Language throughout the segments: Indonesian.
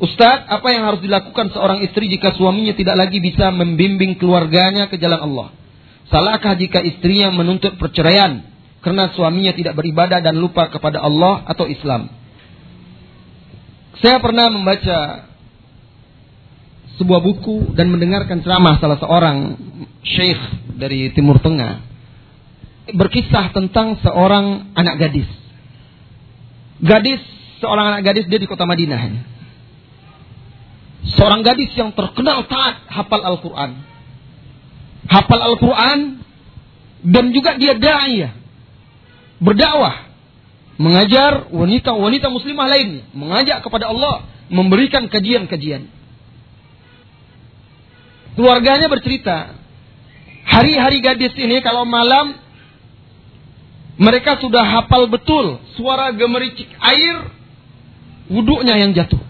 Ustadz, apa yang harus dilakukan seorang istri jika suaminya tidak lagi bisa membimbing keluarganya ke jalan Allah? Salahkah jika istrinya menuntut perceraian karena suaminya tidak beribadah dan lupa kepada Allah atau Islam? Saya pernah membaca sebuah buku dan mendengarkan ceramah salah seorang syekh dari Timur Tengah berkisah tentang seorang anak gadis. Gadis, seorang anak gadis dia di kota Madinah. Seorang gadis yang terkenal taat hafal Al-Quran. Hafal Al-Quran dan juga dia da'iyah. Berdakwah. Mengajar wanita-wanita muslimah lainnya. Mengajak kepada Allah. Memberikan kajian-kajian. Keluarganya bercerita. Hari-hari gadis ini kalau malam. Mereka sudah hafal betul. Suara gemericik air. Wuduknya yang jatuh.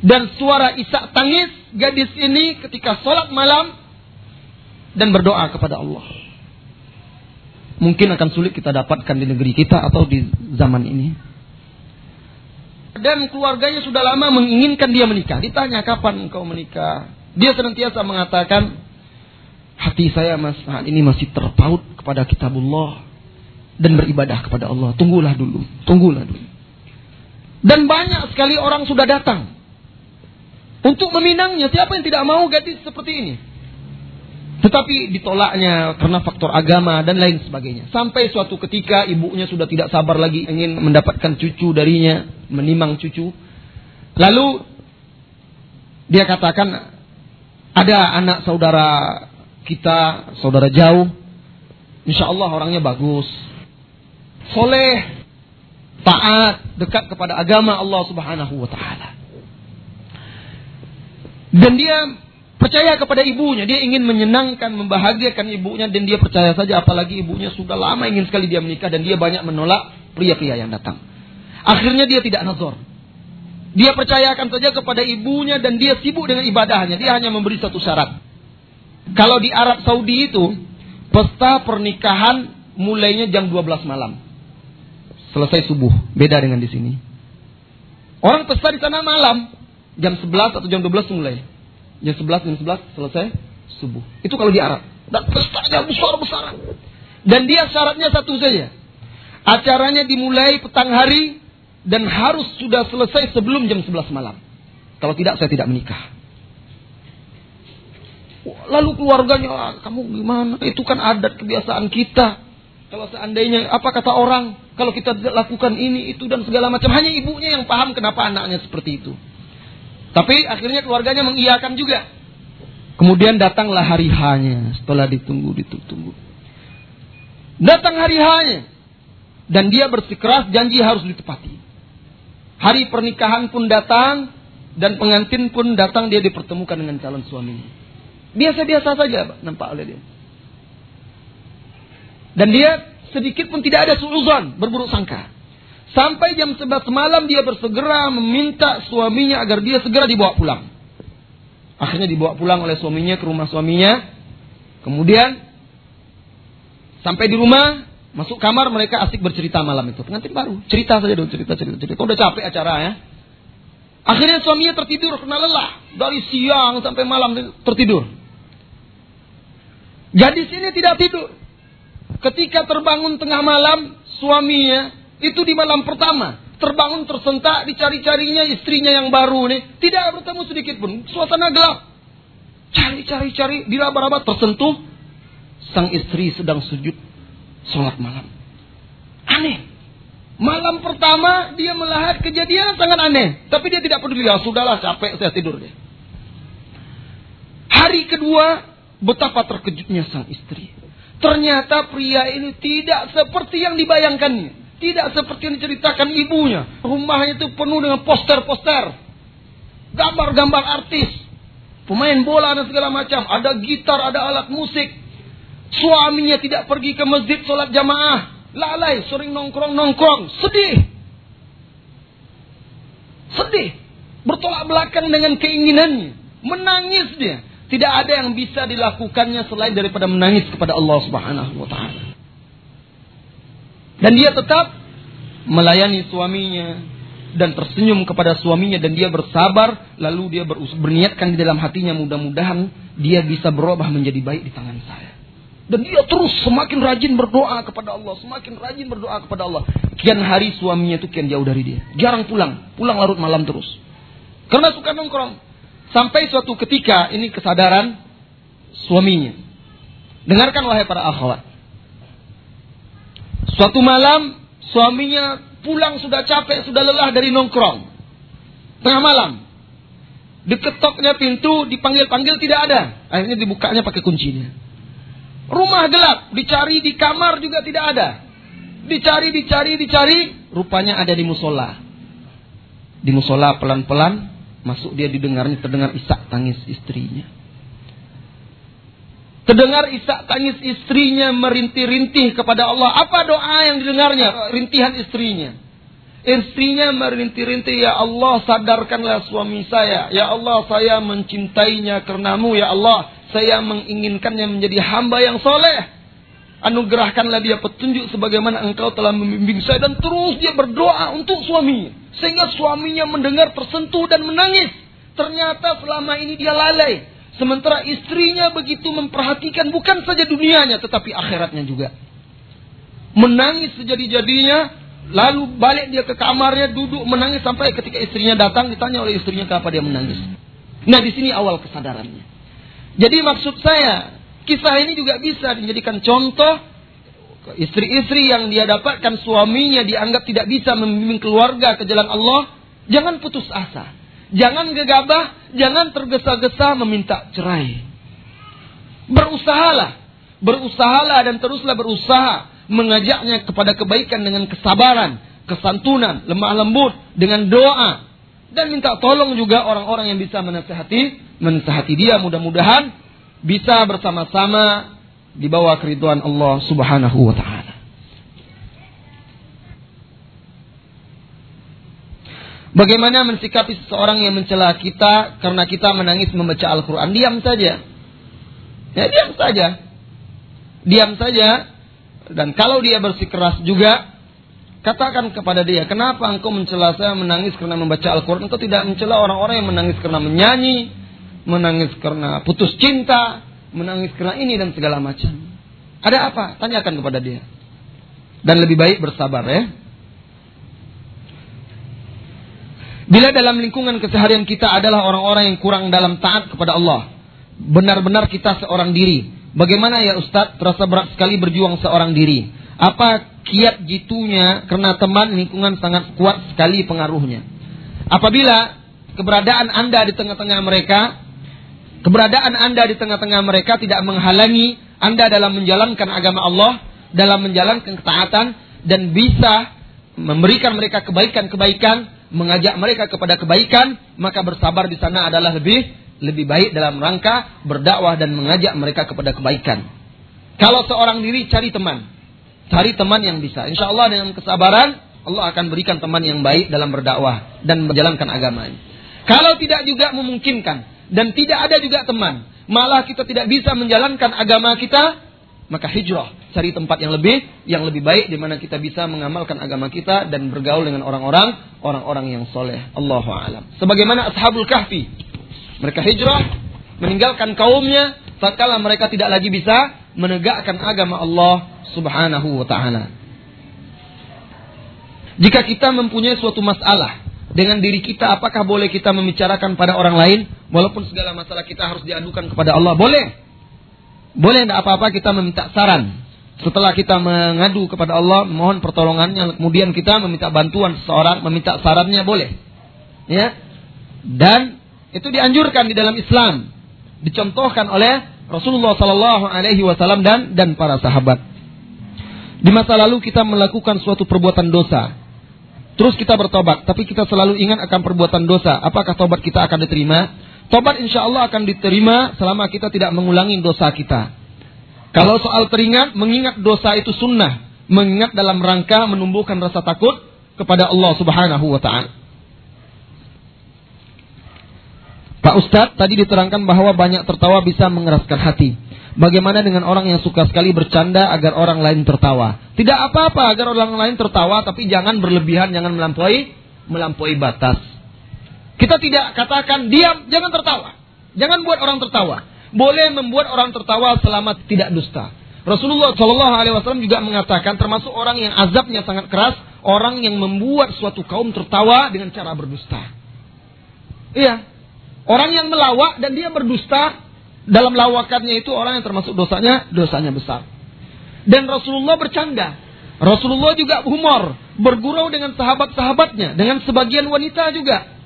Dan suara isak tangis gadis ini ketika sholat malam dan berdoa kepada Allah. Mungkin akan sulit kita dapatkan di negeri kita atau di zaman ini. Dan keluarganya sudah lama menginginkan dia menikah. Ditanya kapan engkau menikah. Dia senantiasa mengatakan, hati saya mas saat ini masih terpaut kepada kitabullah dan beribadah kepada Allah. Tunggulah dulu, tunggulah dulu. Dan banyak sekali orang sudah datang untuk meminangnya, siapa yang tidak mau gadis seperti ini? Tetapi ditolaknya karena faktor agama dan lain sebagainya. Sampai suatu ketika ibunya sudah tidak sabar lagi ingin mendapatkan cucu darinya, menimang cucu. Lalu dia katakan ada anak saudara kita, saudara jauh. Insya Allah orangnya bagus. Soleh, taat, dekat kepada agama Allah subhanahu wa ta'ala. Dan dia percaya kepada ibunya. Dia ingin menyenangkan, membahagiakan ibunya. Dan dia percaya saja apalagi ibunya sudah lama ingin sekali dia menikah. Dan dia banyak menolak pria-pria yang datang. Akhirnya dia tidak nazar. Dia percayakan saja kepada ibunya dan dia sibuk dengan ibadahnya. Dia hanya memberi satu syarat. Kalau di Arab Saudi itu, pesta pernikahan mulainya jam 12 malam. Selesai subuh. Beda dengan di sini. Orang pesta di sana malam jam 11 atau jam 12 mulai. Jam 11, jam 11 selesai subuh. Itu kalau di Arab. Dan pestanya besar-besaran. Dan dia syaratnya satu saja. Acaranya dimulai petang hari dan harus sudah selesai sebelum jam 11 malam. Kalau tidak saya tidak menikah. Lalu keluarganya, ah, kamu gimana? Itu kan adat kebiasaan kita. Kalau seandainya, apa kata orang? Kalau kita lakukan ini, itu dan segala macam. Hanya ibunya yang paham kenapa anaknya seperti itu. Tapi akhirnya keluarganya mengiyakan juga. Kemudian datanglah hari hanya setelah ditunggu ditunggu. Datang hari hanya dan dia bersikeras janji harus ditepati. Hari pernikahan pun datang dan pengantin pun datang dia dipertemukan dengan calon suaminya. Biasa-biasa saja nampak oleh dia. Dan dia sedikit pun tidak ada suuzon, berburuk sangka. Sampai jam 11 malam dia bersegera meminta suaminya agar dia segera dibawa pulang. Akhirnya dibawa pulang oleh suaminya ke rumah suaminya. Kemudian sampai di rumah, masuk kamar mereka asik bercerita malam itu. Pengantin baru, cerita saja dong, cerita cerita cerita. Udah capek acara ya. Akhirnya suaminya tertidur karena lelah dari siang sampai malam tertidur. Gadis ini tidak tidur. Ketika terbangun tengah malam, suaminya itu di malam pertama. Terbangun tersentak dicari-carinya istrinya yang baru nih. Tidak bertemu sedikit pun. Suasana gelap. Cari-cari-cari diraba-raba tersentuh. Sang istri sedang sujud sholat malam. Aneh. Malam pertama dia melihat kejadian sangat aneh. Tapi dia tidak peduli. Ya sudahlah capek saya tidur deh. Hari kedua betapa terkejutnya sang istri. Ternyata pria ini tidak seperti yang dibayangkannya. Tidak seperti yang diceritakan ibunya. Rumahnya itu penuh dengan poster-poster. Gambar-gambar artis. Pemain bola dan segala macam. Ada gitar, ada alat musik. Suaminya tidak pergi ke masjid sholat jamaah. Lalai, sering nongkrong-nongkrong. Sedih. Sedih. Bertolak belakang dengan keinginannya. Menangis dia. Tidak ada yang bisa dilakukannya selain daripada menangis kepada Allah Subhanahu wa taala. Dan dia tetap melayani suaminya, dan tersenyum kepada suaminya dan dia bersabar lalu dia berniatkan di dalam hatinya mudah-mudahan dia bisa berubah menjadi baik di tangan saya. Dan dia terus semakin rajin berdoa kepada Allah semakin rajin berdoa kepada Allah. Kian hari suaminya itu kian jauh dari dia. Jarang pulang pulang larut malam terus. Karena suka nongkrong. Sampai suatu ketika ini kesadaran suaminya. Dengarkan wahai para akhwat suatu malam suaminya pulang sudah capek, sudah lelah dari nongkrong. Tengah malam. Diketoknya pintu, dipanggil-panggil tidak ada. Akhirnya dibukanya pakai kuncinya. Rumah gelap, dicari di kamar juga tidak ada. Dicari, dicari, dicari, rupanya ada di musola. Di musola pelan-pelan masuk dia didengarnya terdengar isak tangis istrinya. Terdengar isak tangis istrinya merintih-rintih kepada Allah. Apa doa yang didengarnya? Rintihan istrinya. Istrinya merintih-rintih, Ya Allah sadarkanlah suami saya. Ya Allah saya mencintainya karenamu. Ya Allah saya menginginkannya menjadi hamba yang soleh. Anugerahkanlah dia petunjuk sebagaimana engkau telah membimbing saya. Dan terus dia berdoa untuk suami. Sehingga suaminya mendengar tersentuh dan menangis. Ternyata selama ini dia lalai. Sementara istrinya begitu memperhatikan bukan saja dunianya tetapi akhiratnya juga. Menangis sejadi-jadinya, lalu balik dia ke kamarnya duduk menangis sampai ketika istrinya datang ditanya oleh istrinya kenapa dia menangis. Nah di sini awal kesadarannya. Jadi maksud saya kisah ini juga bisa dijadikan contoh istri-istri yang dia dapatkan suaminya dianggap tidak bisa membimbing keluarga ke jalan Allah, jangan putus asa. Jangan gegabah, jangan tergesa-gesa meminta cerai. Berusahalah, berusahalah dan teruslah berusaha mengajaknya kepada kebaikan dengan kesabaran, kesantunan, lemah lembut, dengan doa. Dan minta tolong juga orang-orang yang bisa menasehati, menasehati dia mudah-mudahan bisa bersama-sama di bawah keriduan Allah Subhanahu wa taala. Bagaimana mensikapi seseorang yang mencela kita karena kita menangis membaca Al-Quran? Diam saja. Ya, diam saja. Diam saja. Dan kalau dia bersikeras juga, katakan kepada dia, kenapa engkau mencela saya menangis karena membaca Al-Quran? Engkau tidak mencela orang-orang yang menangis karena menyanyi, menangis karena putus cinta, menangis karena ini dan segala macam. Ada apa? Tanyakan kepada dia. Dan lebih baik bersabar ya. Bila dalam lingkungan keseharian kita adalah orang-orang yang kurang dalam taat kepada Allah. Benar-benar kita seorang diri. Bagaimana ya Ustadz terasa berat sekali berjuang seorang diri. Apa kiat jitunya karena teman lingkungan sangat kuat sekali pengaruhnya. Apabila keberadaan Anda di tengah-tengah mereka, keberadaan Anda di tengah-tengah mereka tidak menghalangi Anda dalam menjalankan agama Allah, dalam menjalankan ketaatan dan bisa memberikan mereka kebaikan-kebaikan mengajak mereka kepada kebaikan, maka bersabar di sana adalah lebih lebih baik dalam rangka berdakwah dan mengajak mereka kepada kebaikan. Kalau seorang diri cari teman, cari teman yang bisa. Insya Allah dengan kesabaran Allah akan berikan teman yang baik dalam berdakwah dan menjalankan agamanya. Kalau tidak juga memungkinkan dan tidak ada juga teman, malah kita tidak bisa menjalankan agama kita, maka hijrah. Cari tempat yang lebih yang lebih baik di mana kita bisa mengamalkan agama kita dan bergaul dengan orang-orang orang-orang yang soleh. Allahu alam. Sebagaimana ashabul kahfi. Mereka hijrah meninggalkan kaumnya tatkala mereka tidak lagi bisa menegakkan agama Allah Subhanahu wa taala. Jika kita mempunyai suatu masalah dengan diri kita apakah boleh kita membicarakan pada orang lain? Walaupun segala masalah kita harus diadukan kepada Allah boleh boleh tidak apa-apa kita meminta saran. Setelah kita mengadu kepada Allah, mohon pertolongannya, kemudian kita meminta bantuan seseorang, meminta sarannya boleh. Ya. Dan itu dianjurkan di dalam Islam. Dicontohkan oleh Rasulullah Sallallahu Alaihi Wasallam dan dan para sahabat. Di masa lalu kita melakukan suatu perbuatan dosa. Terus kita bertobat, tapi kita selalu ingat akan perbuatan dosa. Apakah tobat kita akan diterima? Tobat insya Allah akan diterima selama kita tidak mengulangi dosa kita. Kalau soal teringat, mengingat dosa itu sunnah. Mengingat dalam rangka menumbuhkan rasa takut kepada Allah subhanahu wa ta'ala. Pak Ustadz tadi diterangkan bahwa banyak tertawa bisa mengeraskan hati. Bagaimana dengan orang yang suka sekali bercanda agar orang lain tertawa? Tidak apa-apa agar orang lain tertawa, tapi jangan berlebihan, jangan melampaui melampaui batas. Kita tidak katakan diam, jangan tertawa. Jangan buat orang tertawa. Boleh membuat orang tertawa selama tidak dusta. Rasulullah Shallallahu Alaihi Wasallam juga mengatakan termasuk orang yang azabnya sangat keras, orang yang membuat suatu kaum tertawa dengan cara berdusta. Iya, orang yang melawak dan dia berdusta dalam lawakannya itu orang yang termasuk dosanya dosanya besar. Dan Rasulullah bercanda. Rasulullah juga humor, bergurau dengan sahabat-sahabatnya, dengan sebagian wanita juga.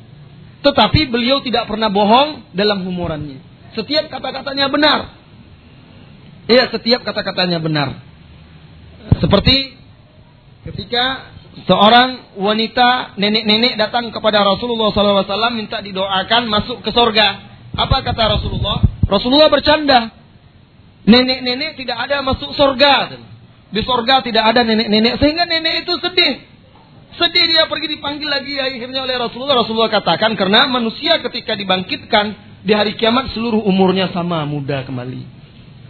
Tetapi beliau tidak pernah bohong dalam humorannya. Setiap kata-katanya benar. Iya, setiap kata-katanya benar. Seperti ketika seorang wanita nenek-nenek datang kepada Rasulullah SAW minta didoakan masuk ke sorga. Apa kata Rasulullah? Rasulullah bercanda. Nenek-nenek tidak ada masuk sorga. Di sorga tidak ada nenek-nenek. Sehingga nenek itu sedih. Sedih dia pergi dipanggil lagi akhirnya oleh Rasulullah. Rasulullah katakan karena manusia ketika dibangkitkan di hari kiamat seluruh umurnya sama muda kembali.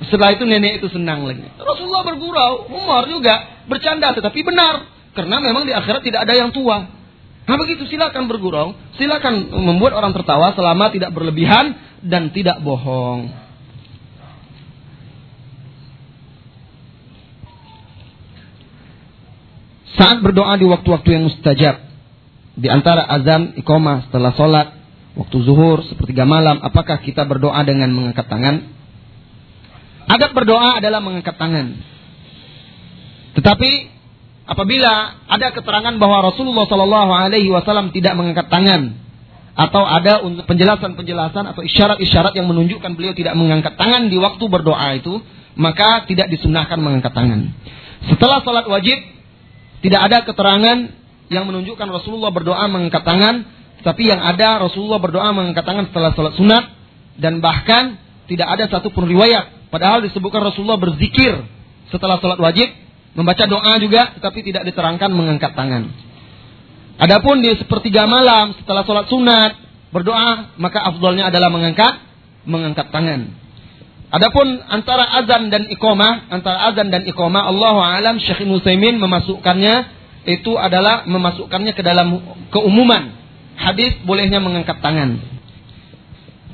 Setelah itu nenek itu senang lagi. Rasulullah bergurau, humor juga, bercanda tetapi benar. Karena memang di akhirat tidak ada yang tua. Nah begitu silakan bergurau, silakan membuat orang tertawa selama tidak berlebihan dan tidak bohong. Saat berdoa di waktu-waktu yang mustajab, di antara azan, iqamah, setelah sholat, waktu zuhur, sepertiga malam, apakah kita berdoa dengan mengangkat tangan? Adab berdoa adalah mengangkat tangan. Tetapi apabila ada keterangan bahwa Rasulullah Shallallahu Alaihi Wasallam tidak mengangkat tangan atau ada penjelasan-penjelasan atau isyarat-isyarat yang menunjukkan beliau tidak mengangkat tangan di waktu berdoa itu, maka tidak disunahkan mengangkat tangan. Setelah salat wajib, tidak ada keterangan yang menunjukkan Rasulullah berdoa mengangkat tangan, tapi yang ada Rasulullah berdoa mengangkat tangan setelah salat sunat dan bahkan tidak ada satupun riwayat Padahal disebutkan Rasulullah berzikir setelah sholat wajib, membaca doa juga, tetapi tidak diterangkan mengangkat tangan. Adapun di sepertiga malam setelah sholat sunat berdoa, maka afdolnya adalah mengangkat mengangkat tangan. Adapun antara azan dan iqamah, antara azan dan iqamah, Allah alam Syekh Nusaimin memasukkannya itu adalah memasukkannya ke dalam keumuman hadis bolehnya mengangkat tangan.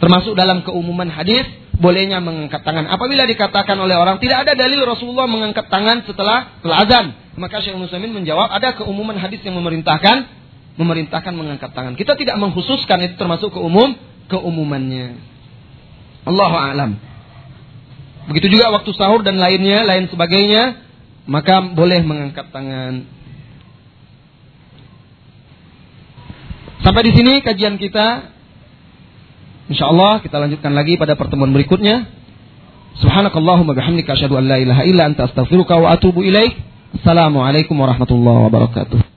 Termasuk dalam keumuman hadis bolehnya mengangkat tangan. Apabila dikatakan oleh orang tidak ada dalil Rasulullah mengangkat tangan setelah azan, maka Syekh Muslimin menjawab ada keumuman hadis yang memerintahkan memerintahkan mengangkat tangan. Kita tidak mengkhususkan itu termasuk keumum keumumannya. Allahu a'lam. Begitu juga waktu sahur dan lainnya, lain sebagainya, maka boleh mengangkat tangan. Sampai di sini kajian kita Insya Allah kita lanjutkan lagi pada pertemuan berikutnya. Subhanakallahumma bihamdika asyhadu an la ilaha illa anta astaghfiruka wa atubu ilaik. Assalamualaikum warahmatullahi wabarakatuh.